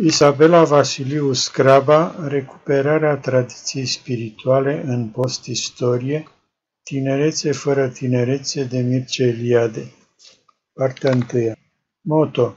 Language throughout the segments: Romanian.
Isabela Vasiliu Scraba, Recuperarea tradiției spirituale în post-istorie, Tinerețe fără tinerețe de Mircea Eliade. Partea 1 Moto.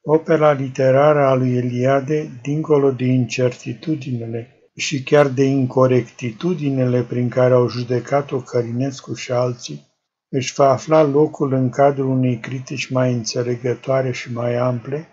Opera literară a lui Eliade, dincolo de incertitudinele și chiar de incorectitudinele prin care au judecat-o Cărinescu și alții, își va afla locul în cadrul unei critici mai înțelegătoare și mai ample,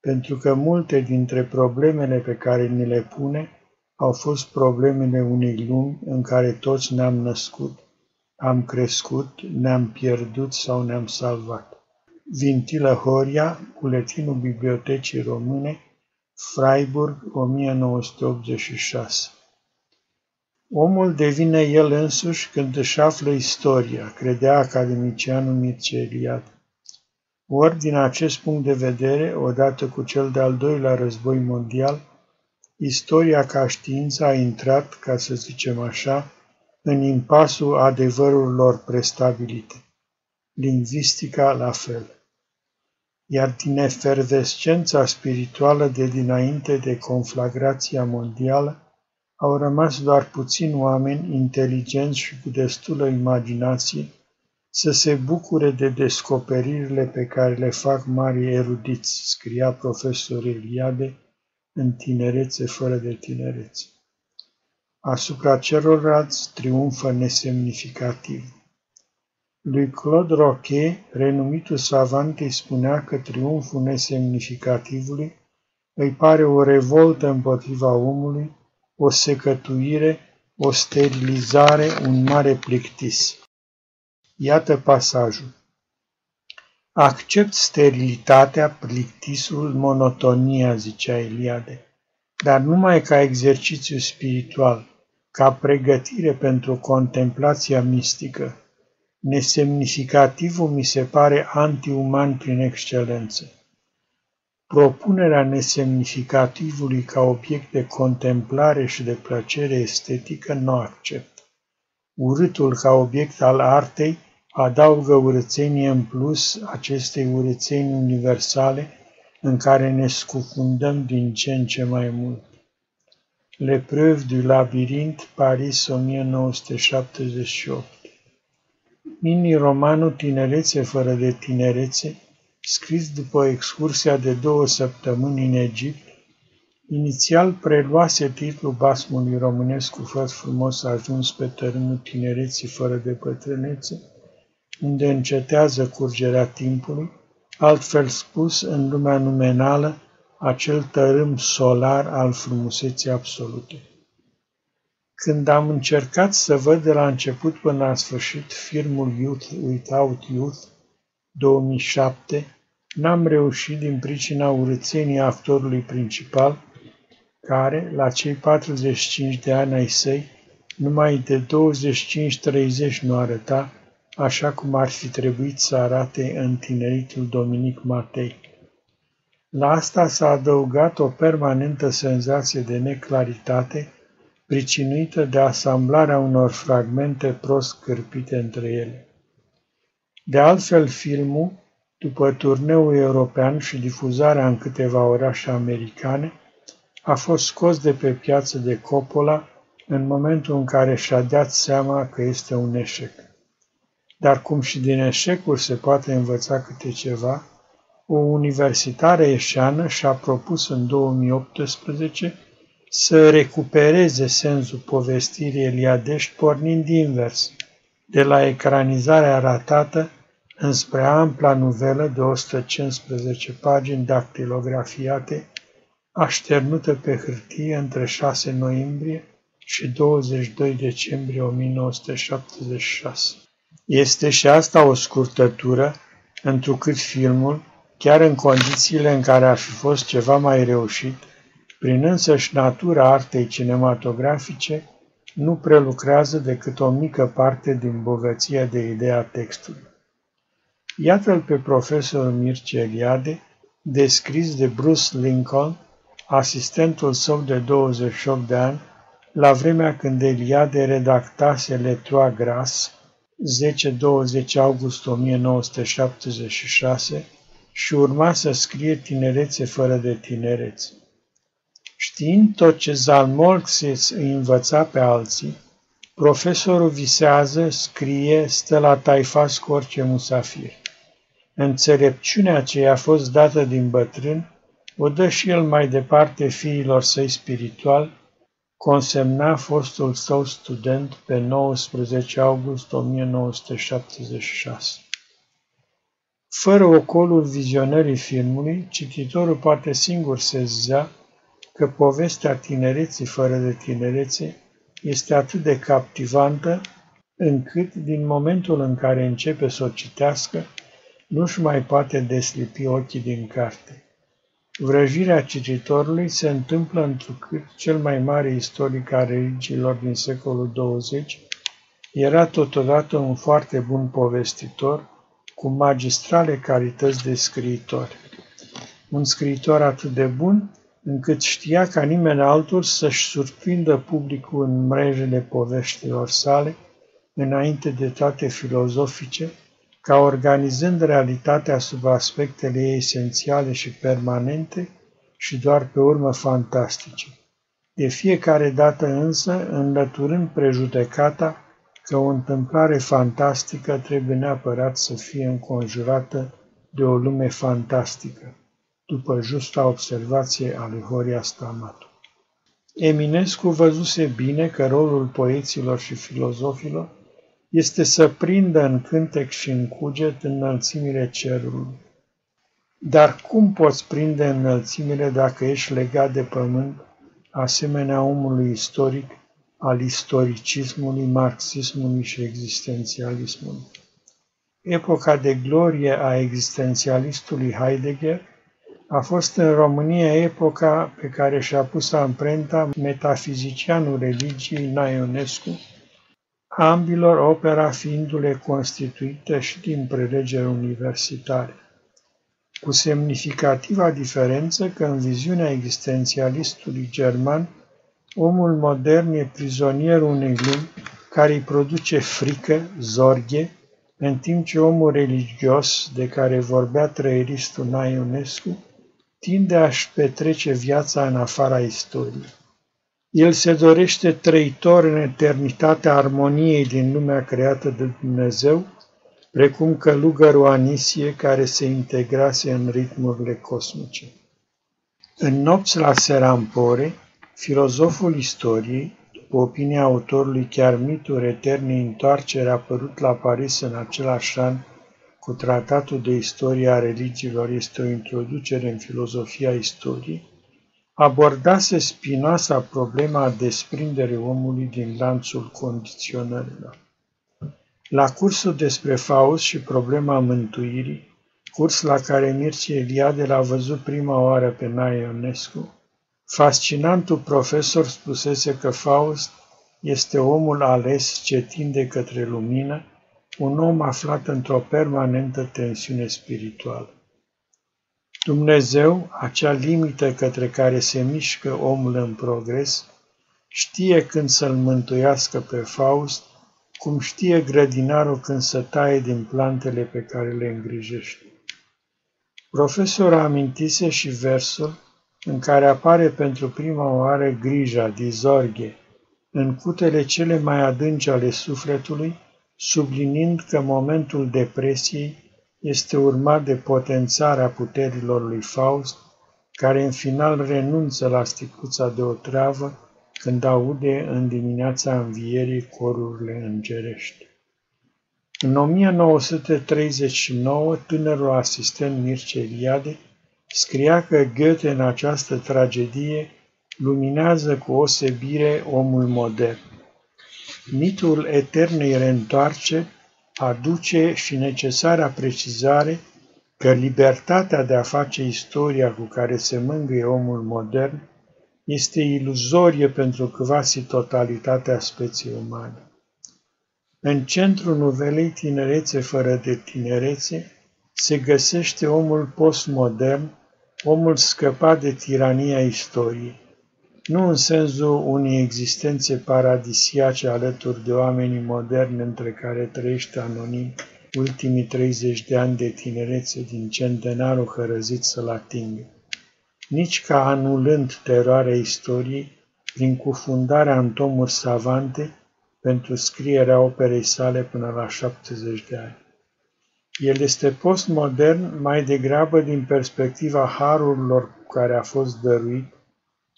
pentru că multe dintre problemele pe care ni le pune au fost problemele unei lumi în care toți ne-am născut, am crescut, ne-am pierdut sau ne-am salvat. Vintilă Horia, Buletinul Bibliotecii Române, Freiburg, 1986 Omul devine el însuși când își află istoria, credea academicianul Mircea Eliade. Ori, din acest punct de vedere, odată cu cel de-al doilea război mondial, istoria ca știință a intrat, ca să zicem așa, în impasul adevărurilor prestabilite. Lingvistica la fel. Iar din efervescența spirituală de dinainte de conflagrația mondială, au rămas doar puțini oameni inteligenți și cu destulă imaginație să se bucure de descoperirile pe care le fac mari erudiți, scria profesor Eliade în tinerețe fără de tinerețe. Asupra celorlalți triumfă nesemnificativ. Lui Claude Roquet, renumitul savant, îi spunea că triumful nesemnificativului îi pare o revoltă împotriva omului, o secătuire, o sterilizare, un mare plictis. Iată pasajul. Accept sterilitatea, plictisul, monotonia, zicea Eliade, dar numai ca exercițiu spiritual, ca pregătire pentru contemplația mistică. Nesemnificativul mi se pare antiuman prin excelență. Propunerea nesemnificativului ca obiect de contemplare și de plăcere estetică nu accept. Urâtul ca obiect al artei adaugă urățenie în plus acestei urățenii universale în care ne scufundăm din ce în ce mai mult. L'Epreuve du labirint, Paris 1978 Mini-romanul Tinerețe fără de tinerețe, scris după excursia de două săptămâni în Egipt, inițial preluase titlul basmului românesc cu făt frumos ajuns pe tărâmul tinereții fără de pătrânețe, unde încetează curgerea timpului, altfel spus, în lumea numenală, acel tărâm solar al frumuseții absolute. Când am încercat să văd de la început până la sfârșit filmul Youth Without Youth 2007, n-am reușit din pricina urățenii actorului principal, care, la cei 45 de ani ai săi, numai de 25-30 nu arăta, așa cum ar fi trebuit să arate în tineritul Dominic Matei. La asta s-a adăugat o permanentă senzație de neclaritate, pricinuită de asamblarea unor fragmente prost cârpite între ele. De altfel, filmul, după turneul european și difuzarea în câteva orașe americane, a fost scos de pe piață de Coppola în momentul în care și-a dat seama că este un eșec. Dar cum și din eșecuri se poate învăța câte ceva, o universitară eșeană și-a propus în 2018 să recupereze sensul povestirii Eliadești pornind invers, de la ecranizarea ratată înspre ampla nuvelă de 115 pagini dactilografiate, așternută pe hârtie între 6 noiembrie și 22 decembrie 1976. Este și asta o scurtătură, întrucât filmul, chiar în condițiile în care ar fi fost ceva mai reușit, prin însăși natura artei cinematografice, nu prelucrează decât o mică parte din bogăția de ideea textului. Iată-l pe profesorul Mircea Eliade, descris de Bruce Lincoln, asistentul său de 28 de ani, la vremea când Eliade redactase Letroa Gras, 10-20 august 1976, și urma să scrie tinerețe fără de tinerețe. Știind tot ce Zalmolxes îi învăța pe alții, profesorul visează, scrie, stă la taifas cu orice musafir. Înțelepciunea ce i-a fost dată din bătrân o dă și el mai departe fiilor săi spiritual, consemna fostul său student pe 19 august 1976. Fără ocolul vizionării filmului, cititorul poate singur sezea că povestea tinereții fără de tinerețe este atât de captivantă încât, din momentul în care începe să o citească, nu-și mai poate deslipi ochii din carte. Vrăjirea cititorului se întâmplă întrucât cel mai mare istoric al religiilor din secolul 20 era totodată un foarte bun povestitor, cu magistrale calități de scriitor. Un scriitor atât de bun încât știa ca nimeni altul să-și surprindă publicul în mrejele poveștilor sale, înainte de toate filozofice, ca organizând realitatea sub aspectele ei esențiale și permanente și doar pe urmă fantastice. De fiecare dată însă, înlăturând prejudecata că o întâmplare fantastică trebuie neapărat să fie înconjurată de o lume fantastică, după justa observație a lui Horia Stamatu. Eminescu văzuse bine că rolul poeților și filozofilor este să prindă în cântec și în cuget înălțimile cerului. Dar cum poți prinde înălțimile dacă ești legat de pământ, asemenea omului istoric, al istoricismului, marxismului și existențialismului? Epoca de glorie a existențialistului Heidegger a fost în România epoca pe care și-a pus amprenta metafizicianul religiei Naionescu, ambilor opera fiindu-le constituite și din prelegeri universitare, cu semnificativa diferență că în viziunea existențialistului german, omul modern e prizonierul unei lumi care îi produce frică, zorghe, în timp ce omul religios, de care vorbea trăieristul Naionescu, tinde a-și petrece viața în afara istoriei. El se dorește trăitor în eternitatea armoniei din lumea creată de Dumnezeu, precum călugărul Anisie care se integrase în ritmurile cosmice. În nopți la Serampore, filozoful istoriei, după opinia autorului chiar mitul eternei întoarcere apărut la Paris în același an cu tratatul de istorie a religiilor este o introducere în filozofia istoriei, abordase spinoasa problema desprinderii omului din lanțul condiționărilor. La cursul despre Faust și problema mântuirii, curs la care Mircea Eliade l-a văzut prima oară pe Nae Ionescu, fascinantul profesor spusese că Faust este omul ales ce tinde către lumină, un om aflat într-o permanentă tensiune spirituală. Dumnezeu, acea limită către care se mișcă omul în progres, știe când să-l mântuiască pe Faust, cum știe grădinarul când să taie din plantele pe care le îngrijește. Profesorul amintise și versul în care apare pentru prima oară grija, dizorghe, în cutele cele mai adânci ale sufletului, sublinind că momentul depresiei este urmat de potențarea puterilor lui Faust, care în final renunță la sticuța de otravă când aude în dimineața învierii corurile îngerești. În 1939, tânărul asistent Mircea Eliade scria că Goethe în această tragedie luminează cu osebire omul modern. Mitul eternei reîntoarce aduce și necesara precizare că libertatea de a face istoria cu care se mângâie omul modern este iluzorie pentru quasi totalitatea speției umane. În centrul novelei Tinerețe fără de tinerețe se găsește omul postmodern, omul scăpat de tirania istoriei nu în sensul unei existențe paradisiace alături de oamenii moderni între care trăiește anonim ultimii 30 de ani de tinerețe din centenarul hărăzit să-l atingă. Nici ca anulând teroarea istoriei, prin cufundarea în tomuri savante pentru scrierea operei sale până la 70 de ani. El este postmodern mai degrabă din perspectiva harurilor cu care a fost dăruit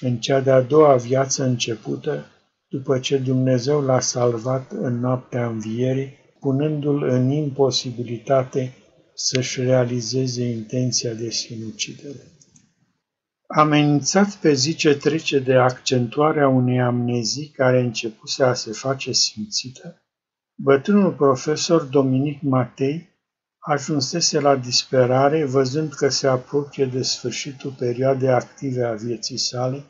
în cea de-a doua viață începută, după ce Dumnezeu l-a salvat în noaptea învierii, punându-l în imposibilitate să-și realizeze intenția de sinucidere. Amenințat pe zi ce trece de accentuarea unei amnezii care începuse a se face simțită, bătrânul profesor Dominic Matei ajunsese la disperare văzând că se apropie de sfârșitul perioadei active a vieții sale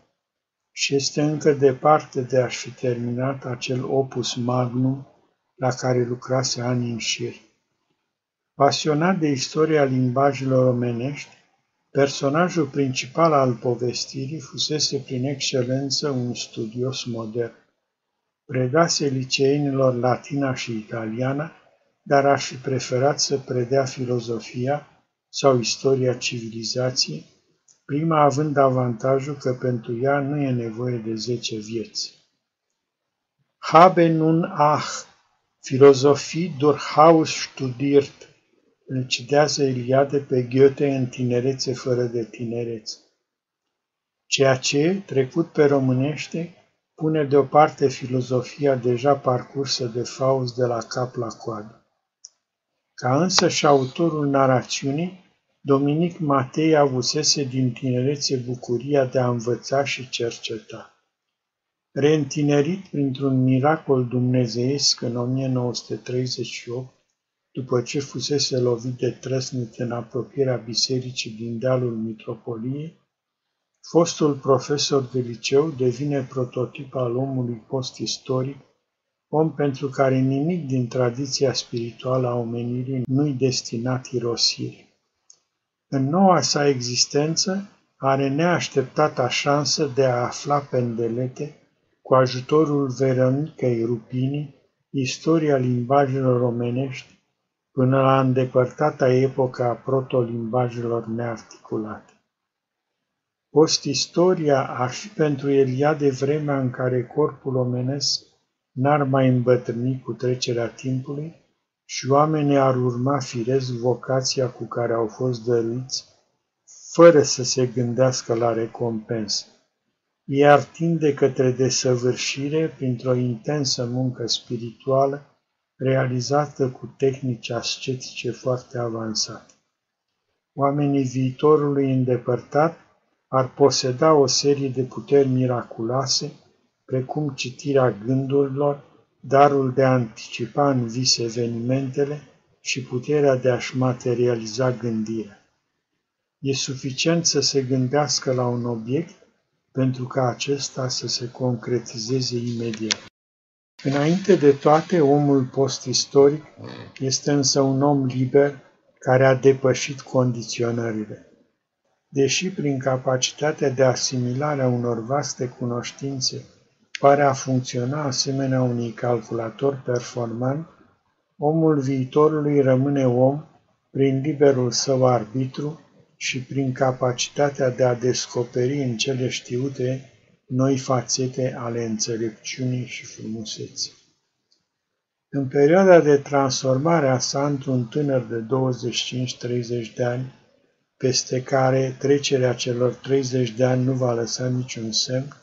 și este încă departe de a-și fi terminat acel opus magnum la care lucrase ani în șir. Pasionat de istoria limbajelor omenești, personajul principal al povestirii fusese prin excelență un studios modern. Predase liceenilor latina și italiana, dar aș fi preferat să predea filozofia sau istoria civilizației, prima având avantajul că pentru ea nu e nevoie de zece vieți. Habe nun ach, filozofie durchaus studiert, îl citează Iliade pe Goethe în tinerețe fără de tinerețe. Ceea ce, trecut pe românește, pune deoparte filozofia deja parcursă de Faust de la cap la coadă. Ca însă și autorul narațiunii, Dominic Matei avusese din tinerețe bucuria de a învăța și cerceta. Reîntinerit printr-un miracol dumnezeiesc în 1938, după ce fusese lovit de trăsnit în apropierea bisericii din dealul mitropoliei, fostul profesor de liceu devine prototip al omului post-istoric, om pentru care nimic din tradiția spirituală a omenirii nu-i destinat irosire. În noua sa existență are neașteptata șansă de a afla pendelete, cu ajutorul Veronicăi Rupini, istoria limbajelor omenești, până la îndepărtata epoca a protolimbajelor nearticulate. Post-istoria ar fi pentru Eliade vremea în care corpul omenesc n-ar mai îmbătrâni cu trecerea timpului și oamenii ar urma firesc vocația cu care au fost dăruiți, fără să se gândească la recompensă. Ei ar tinde către desăvârșire printr-o intensă muncă spirituală realizată cu tehnici ascetice foarte avansate. Oamenii viitorului îndepărtat ar poseda o serie de puteri miraculoase, precum citirea gândurilor, darul de a anticipa în vis evenimentele și puterea de a-și materializa gândirea. E suficient să se gândească la un obiect pentru ca acesta să se concretizeze imediat. Înainte de toate, omul post-istoric este însă un om liber care a depășit condiționările. Deși prin capacitatea de asimilare a unor vaste cunoștințe pare a funcționa asemenea unui calculator performant, omul viitorului rămâne om prin liberul său arbitru și prin capacitatea de a descoperi în cele știute noi fațete ale înțelepciunii și frumuseții. În perioada de transformare a sa într-un tânăr de 25-30 de ani, peste care trecerea celor 30 de ani nu va lăsa niciun semn,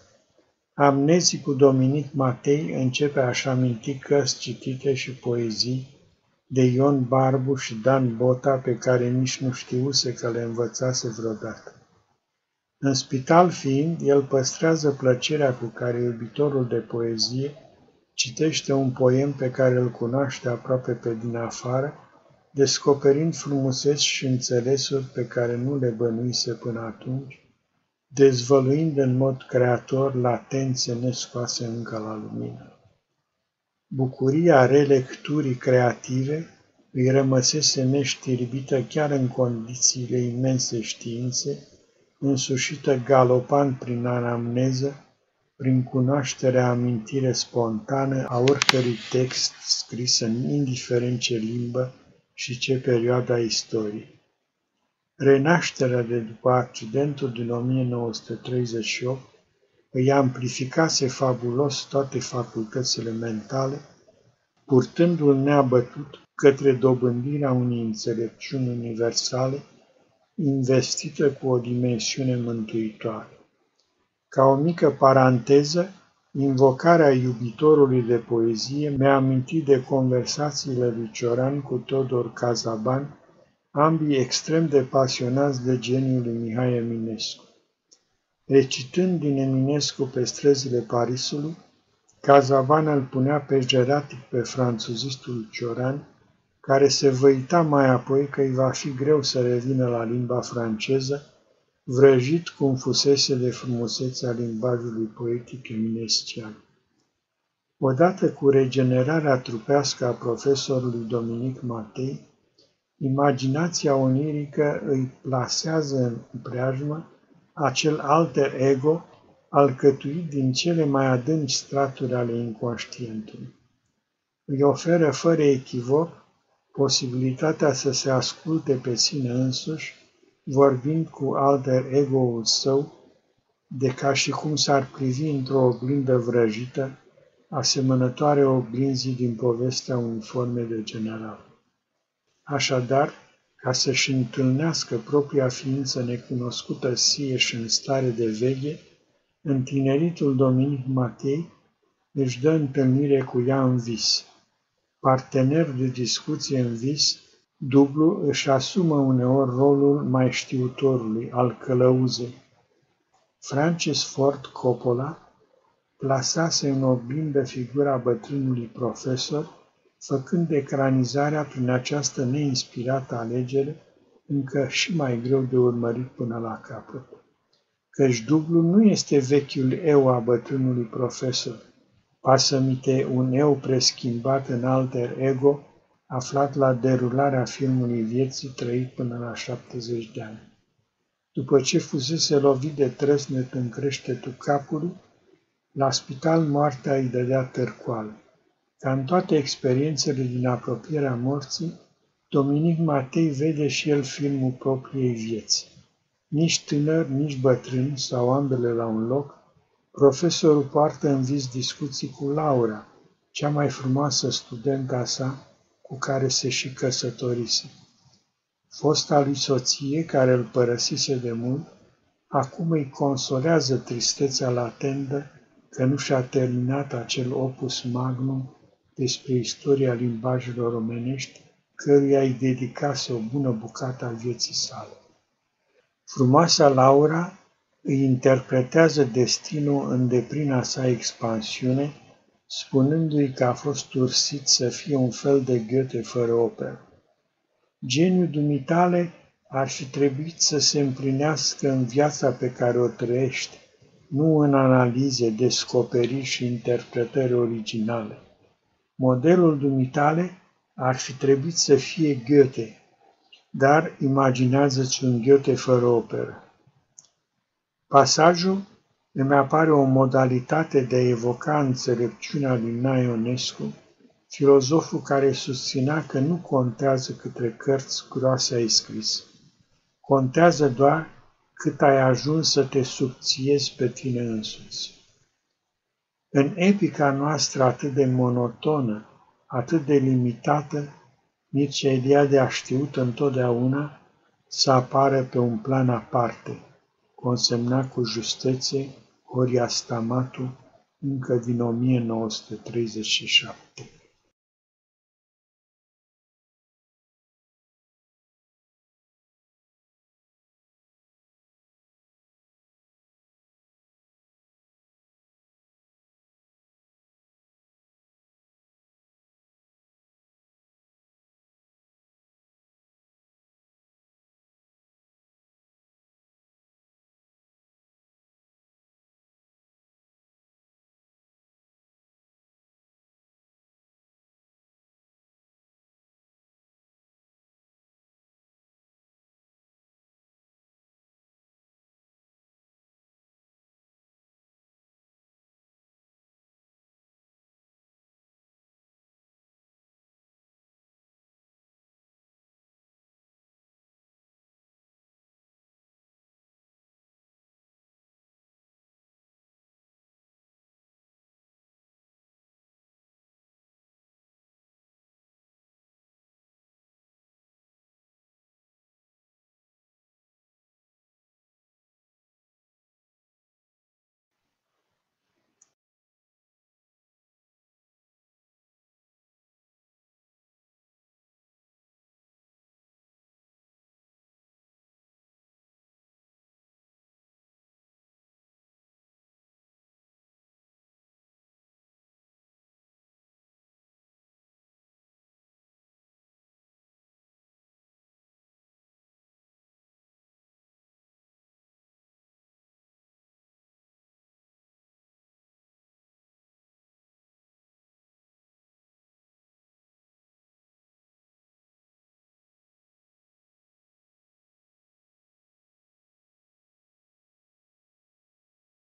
amnezicul Dominic Matei începe a-și aminti cărți citite și poezii de Ion Barbu și Dan Bota pe care nici nu știuse că le învățase vreodată. În spital fiind, el păstrează plăcerea cu care iubitorul de poezie citește un poem pe care îl cunoaște aproape pe din afară, descoperind frumuseți și înțelesuri pe care nu le bănuise până atunci, dezvăluind în mod creator latențe nescoase încă la lumină. Bucuria relecturii creative îi rămăsese neștirbită chiar în condițiile imense științe, însușită galopant prin anamneză, prin cunoașterea amintire spontană a oricărui text scris în indiferent ce limbă și ce perioada a istoriei. Renașterea de după accidentul din 1938 îi amplificase fabulos toate facultățile mentale, purtându-l neabătut către dobândirea unei înțelepciuni universale, investită cu o dimensiune mântuitoare. Ca o mică paranteză, invocarea iubitorului de poezie mi-a amintit de conversațiile lui Cioran cu Todor Cazaban, ambii extrem de pasionați de geniul lui Mihai Eminescu. Recitând din Eminescu pe străzile Parisului, Cazaban îl punea pe geratic pe franțuzistul Cioran, care se văita mai apoi că îi va fi greu să revină la limba franceză, vrăjit cum fusese de frumusețea limbajului poetic eminescian. Odată cu regenerarea trupească a profesorului Dominic Matei, imaginația onirică îi plasează în preajmă acel alter ego alcătuit din cele mai adânci straturi ale inconștientului. Îi oferă fără echivoc posibilitatea să se asculte pe sine însuși, vorbind cu alter ego-ul său, de ca și cum s-ar privi într-o oglindă vrăjită, asemănătoare oglinzii din povestea uniforme de general. Așadar, ca să-și întâlnească propria ființă necunoscută sie și în stare de veche, întineritul Dominic Matei își dă întâlnire cu ea în vis. Partener de discuție în vis, dublu își asumă uneori rolul mai știutorului, al călăuzei. Francis Ford Coppola plasase în oglindă figura bătrânului profesor, făcând ecranizarea prin această neinspirată alegere încă și mai greu de urmărit până la capăt. Căci dublu nu este vechiul eu a bătrânului profesor, pasămite un eu preschimbat în alter ego, aflat la derularea filmului vieții trăit până la 70 de ani. După ce fusese lovit de trăsnet în creștetul capului, la spital moartea îi dădea târcoală. Ca în toate experiențele din apropierea morții, Dominic Matei vede și el filmul propriei vieți. Nici tânăr, nici bătrân, sau ambele la un loc, profesorul poartă în vis discuții cu Laura, cea mai frumoasă studenta sa, cu care se și căsătorise. Fosta lui soție, care îl părăsise de mult, acum îi consolează tristețea latendă că nu și-a terminat acel opus magnum despre istoria limbajelor românești, căruia îi dedicase o bună bucată a vieții sale. Frumoasa Laura îi interpretează destinul în deplina sa expansiune, spunându-i că a fost ursit să fie un fel de Goethe fără operă. Geniul dumitale ar fi trebuit să se împlinească în viața pe care o trăiești, nu în analize, descoperiri și interpretări originale. Modelul dumitale ar fi trebuit să fie Goethe, dar imaginează-ți un Goethe fără operă. Pasajul îmi apare o modalitate de a evoca înțelepciunea lui Naionescu, filozoful care susținea că nu contează câte cărți groase ai scris. Contează doar cât ai ajuns să te subțiezi pe tine însuți. În epica noastră atât de monotonă, atât de limitată, Mircea Eliade a știut întotdeauna să apară pe un plan aparte, consemna cu justețe Horia Stamatu încă din 1937.